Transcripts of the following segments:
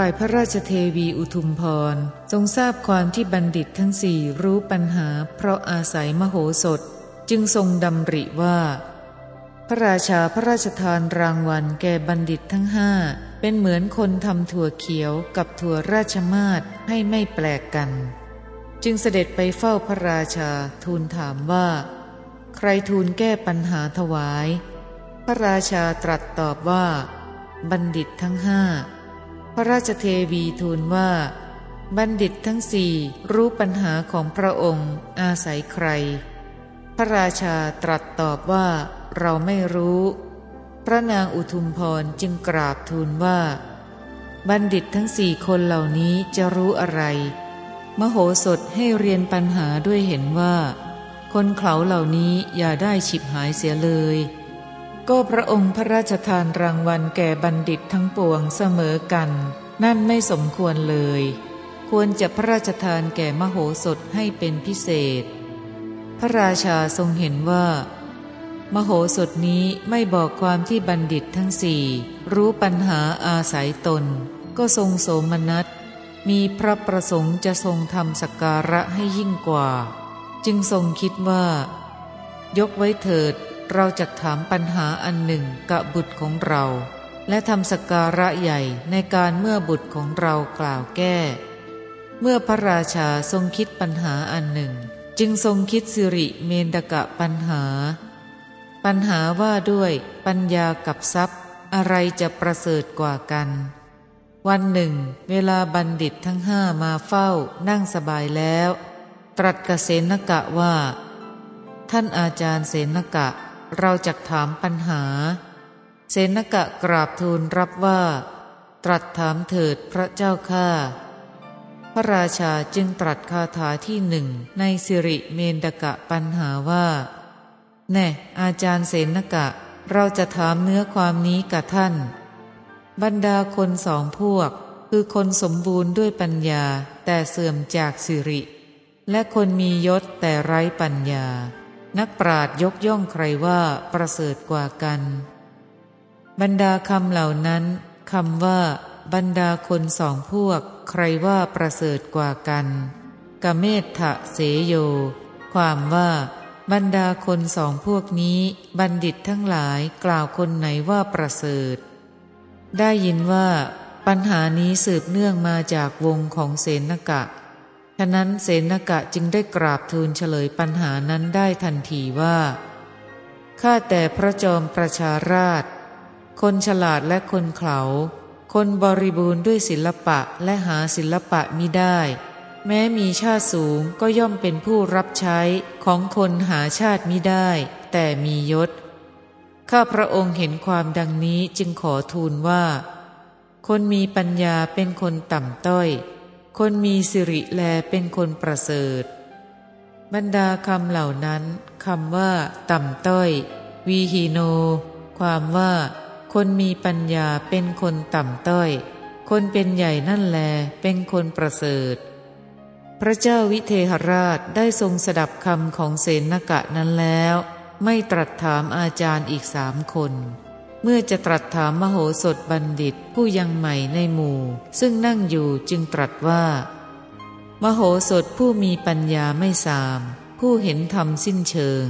ฝ่ายพระราชเทวีอุทุมพร ทรงทราบความที่บัณฑิตทั้งสี่รู้ปัญหา เพราะอาศัยมโหสถ จึงทรงดำริว่า พระราชาพระราชทานรางวัลแก่บัณฑิตทั้งห้าเป็นเหมือนคนทำถั่วเขียวกับถั่วราชมาศให้ไม่แปลกกัน จึงเสด็จไปเฝ้าพระราชาทูลถามว่า ใครทูลแก้ปัญหาถวาย พระราชาตรัสตอบว่า บัณฑิตทั้งห้า พระราชเทวีทูลว่า บัณฑิตทั้งสี่รู้ปัญหาของพระองค์อาศัยใคร พระราชาตรัสตอบว่าเราไม่รู้ พระนางอุทุมพรจึงกราบทูลว่า บัณฑิตทั้งสี่คนเหล่านี้จะรู้อะไร มโหสถให้เรียนปัญหาด้วยเห็นว่า คนเขาเหล่านี้อย่าได้ฉิบหายเสียเลย ก็พระองค์พระราชทานรางวัลแก่บัณฑิตทั้งปวงเสมอกัน นั่นไม่สมควรเลย ควรจะพระราชทานแก่มโหสถให้เป็นพิเศษ พระราชาทรงเห็นว่า มโหสถนี้ไม่บอกความที่บัณฑิตทั้งสี่ รู้ปัญหาอาศัยตน ก็ทรงโสมนัส มีพระประสงค์จะทรงทำสักการะให้ยิ่งกว่า จึงทรงคิดว่า ยกไว้เถิด เราจะถามปัญหาอันหนึ่งกับบุตรของเรา และทำสการะใหญ่ในการเมื่อบุตรของเรากล่าวแก้ เมื่อพระราชาทรงคิดปัญหาอันหนึ่ง จึงทรงคิดสิริเมนตกะปัญหา ปัญหาว่าด้วยปัญญากับทรัพย์ อะไรจะประเสริฐกว่ากัน วันหนึ่ง เวลาบัณฑิตทั้งห้ามาเฝ้านั่งสบายแล้ว ตรัสกเสนกะว่า ท่านอาจารย์เสนกะ เราจะถามปัญหา เสนกะกราบทูลรับว่า ตรัสถามเถิดพระเจ้าข้าพระราชาจึงตรัสคาถาที่หนึ่งในสิริเมนตกะปัญหาว่า แน่ อาจารย์เสนกะ เราจะถามเนื้อความนี้กับท่าน บรรดาคนสองพวก คือคนสมบูรณ์ด้วยปัญญาแต่เสื่อมจากสิริ และคนมียศแต่ไร้ปัญญา นักปราดยกย่องใครว่าประเสริฐกว่ากัน บรรดาคำเหล่านั้นคำว่า บรรดาคนสองพวก ใครว่าประเสริฐกว่ากันกเมธทะเสโย ความว่า บรรดาคนสองพวกนี้บัณฑิตทั้งหลายกล่าวคนไหนว่าประเสริฐ ได้ยินว่า ปัญหานี้สืบเนื่องมาจากวงของเสนกะ ฉะนั้นเสนกะจึงได้กราบทูลเฉลยปัญหานั้นได้ทันทีว่าข้าแต่พระจอมประชาราช คนฉลาดและคนเขา คนบริบูรณ์ด้วยศิลปะและหาศิลปะมิได้ แม้มีชาติสูงก็ย่อมเป็นผู้รับใช้ของคนหาชาติมิได้ แต่มียศ ข้าพระองค์เห็นความดังนี้จึงขอทูลว่า คนมีปัญญาเป็นคนต่ำต้อย คนมีสิริแลเป็นคนประเสริฐ บรรดาคำเหล่านั้นคำว่า ต่ำต้อย วีฮีโน ความว่า คนมีปัญญาเป็นคนต่ำต้อย คนเป็นใหญ่นั่นแลเป็นคนประเสริฐ พระเจ้าวิเทหราชได้ทรงสดับคำของเสนกะนั้นแล้ว ไม่ตรัสถามอาจารย์อีกสามคน เมื่อจะตรัสถามมโหสถบัณฑิตผู้ยังใหม่ในหมู่ ซึ่งนั่งอยู่จึงตรัสว่า มโหสถผู้มีปัญญาไม่สาม ผู้เห็นธรรมสิ้นเชิง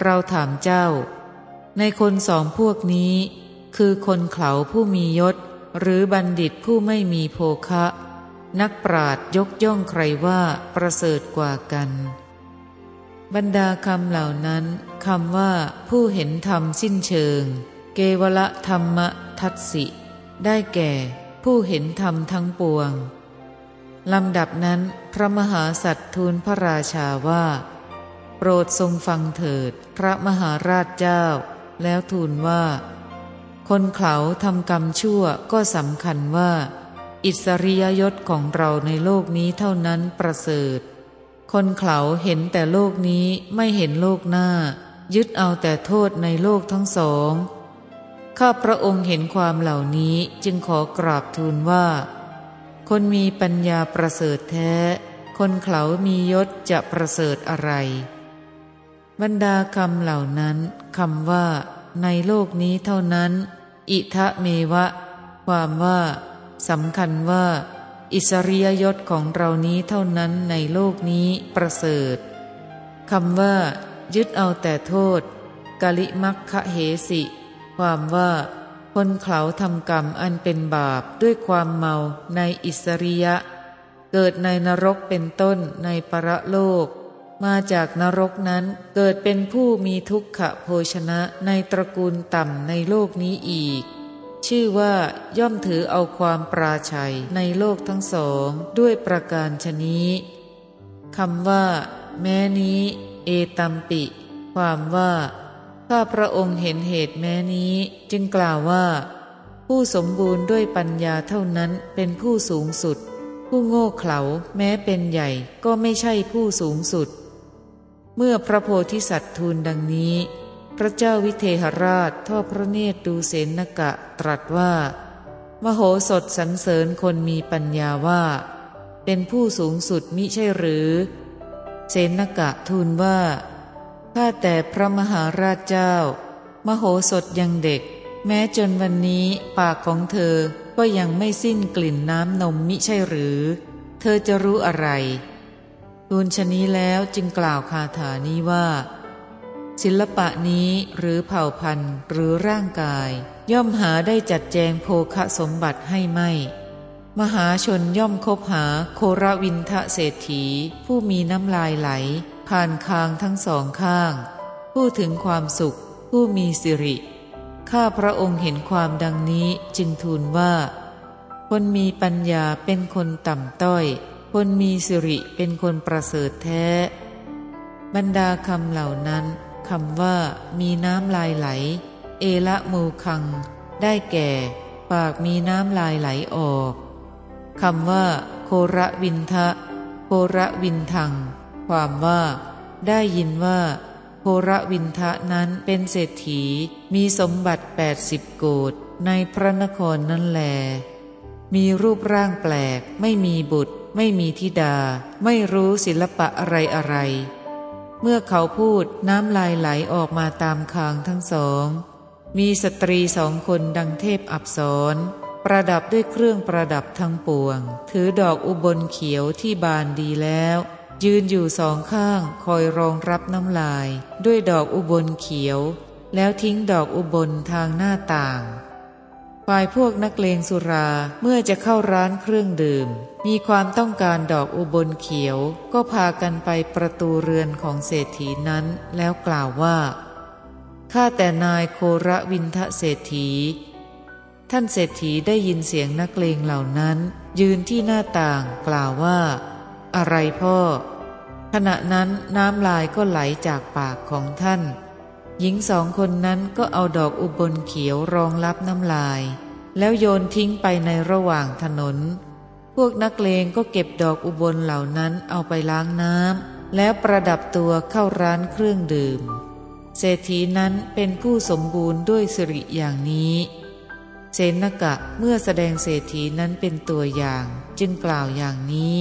เราถามเจ้า ในคนสองพวกนี้ คือคนเขาผู้มียศ หรือบัณฑิตผู้ไม่มีโภคะ นักปราดยกย่องใครว่าประเสริฐกว่ากันบรรดาคำเหล่านั้นคำว่าผู้เห็นธรรมสิ้นเชิง เกวละธรรมทัตสิ ได้แก่ผู้เห็นธรรมทั้งปวง ลำดับนั้นพระมหาสัตว์ทูลพระราชาว่า โปรดทรงฟังเถิดพระมหาราชเจ้า แล้วทูลว่า คนเขาทำกรรมชั่วก็สำคัญว่า อิสริยยศของเราในโลกนี้เท่านั้นประเสริฐ คนเขาเห็นแต่โลกนี้ไม่เห็นโลกหน้า ยึดเอาแต่โทษในโลกทั้งสอง ข้าพระองค์เห็นความเหล่านี้จึงขอกราบทูลว่า คนมีปัญญาประเสริฐแท้ คนเขามียศจะประเสริฐอะไร บรรดาคำเหล่านั้นคำว่า ในโลกนี้เท่านั้น อิทะเมวะ ความว่าสำคัญว่า อิสริยยศของเรานี้เท่านั้นในโลกนี้ประเสริฐคำว่า ยึดเอาแต่โทษกะลิมักคะเหสิ ความว่าคนเขาทำกรรมอันเป็นบาปด้วยความเมาในอิสริยะ เกิดในนรกเป็นต้นในประโลก มาจากนรกนั้นเกิดเป็นผู้มีทุกขโภชนะในตระกูลต่ำในโลกนี้อีก ชื่อว่าย่อมถือเอาความปราชัยในโลกทั้งสองด้วยประการชนี้คำว่า แม้นี้ เอตัมปิ ความว่า ข้าพระองค์เห็นเหตุแม้นี้จึงกล่าวว่า ผู้สมบูรณ์ด้วยปัญญาเท่านั้นเป็นผู้สูงสุด ผู้โง่เขลาแม้เป็นใหญ่ก็ไม่ใช่ผู้สูงสุด เมื่อพระโพธิสัตว์ทูลดังนี้ พระเจ้าวิเทหราชทอดพระเนตรดูเสนกะตรัสว่า มโหสถสรรเสริญคนมีปัญญาว่า เป็นผู้สูงสุดมิใช่หรือ เสนกะทูลว่า ข้าแต่พระมหาราชเจ้า มโหสถยังเด็ก แม้จนวันนี้ปากของเธอก็ยังไม่สิ้นกลิ่นน้ำนมมิใช่หรือ เธอจะรู้อะไรทูลชนี้แล้วจึงกล่าวคาถานี้ว่า ศิลปะนี้หรือเผ่าพันธุ์หรือร่างกาย ย่อมหาได้จัดแจงโภคสมบัติให้ไม่ มหาชนย่อมคบหาโครวินทะเศรษฐีผู้มีน้ำลายไหล ผ่านคางทั้งสองข้างผู้ถึงความสุข ผู้มีสิริ ข้าพระองค์เห็นความดังนี้จึงทูลว่า คนมีปัญญาเป็นคนต่ำต้อย คนมีสิริเป็นคนประเสริฐแท้ บรรดาคำเหล่านั้นคำว่ามีน้ำลายไหล เอละมูคัง ได้แก่ ปากมีน้ำลายไหลออกคำว่า โคระวินทะ โคระวินทัง ความว่า ได้ยินว่าโคระวินทะนั้นเป็นเศรษฐีมีสมบัติแปดสิบโกดในพระนครนั่นแล มีรูปร่างแปลก ไม่มีบุตร ไม่มีธิดา ไม่รู้ศิลปะอะไรอะไร เมื่อเขาพูดน้ำลายไหลออกมาตามคางทั้งสอง มีสตรีสองคนดังเทพอับสรประดับด้วยเครื่องประดับทั้งปวง ถือดอกอุบลเขียวที่บานดีแล้ว ยืนอยู่สองข้างคอยรองรับน้ำลาย ด้วยดอกอุบลเขียว แล้วทิ้งดอกอุบลทางหน้าต่าง ฝ่ายพวกนักเลงสุราเมื่อจะเข้าร้านเครื่องดื่ม มีความต้องการดอกอุบลเขียว ก็พากันไปประตูเรือนของเศรษฐีนั้น แล้วกล่าวว่าข้าแต่นายโคระวินทะเศรษฐี ท่านเศรษฐีได้ยินเสียงนักเลงเหล่านั้น ยืนที่หน้าต่างกล่าวว่า อะไรพ่อ ขณะนั้นน้ำลายก็ไหลจากปากของท่าน หญิงสองคนนั้นก็เอาดอกอุบลเขียวรองรับน้ำลาย แล้วโยนทิ้งไปในระหว่างถนน พวกนักเลงก็เก็บดอกอุบลเหล่านั้นเอาไปล้างน้ำแล้วประดับตัวเข้าร้านเครื่องดื่ม เศรษฐีนั้นเป็นผู้สมบูรณ์ด้วยสิริอย่างนี้เซนกะเมื่อแสดงเศรษฐีนั้นเป็นตัวอย่างจึงกล่าวอย่างนี้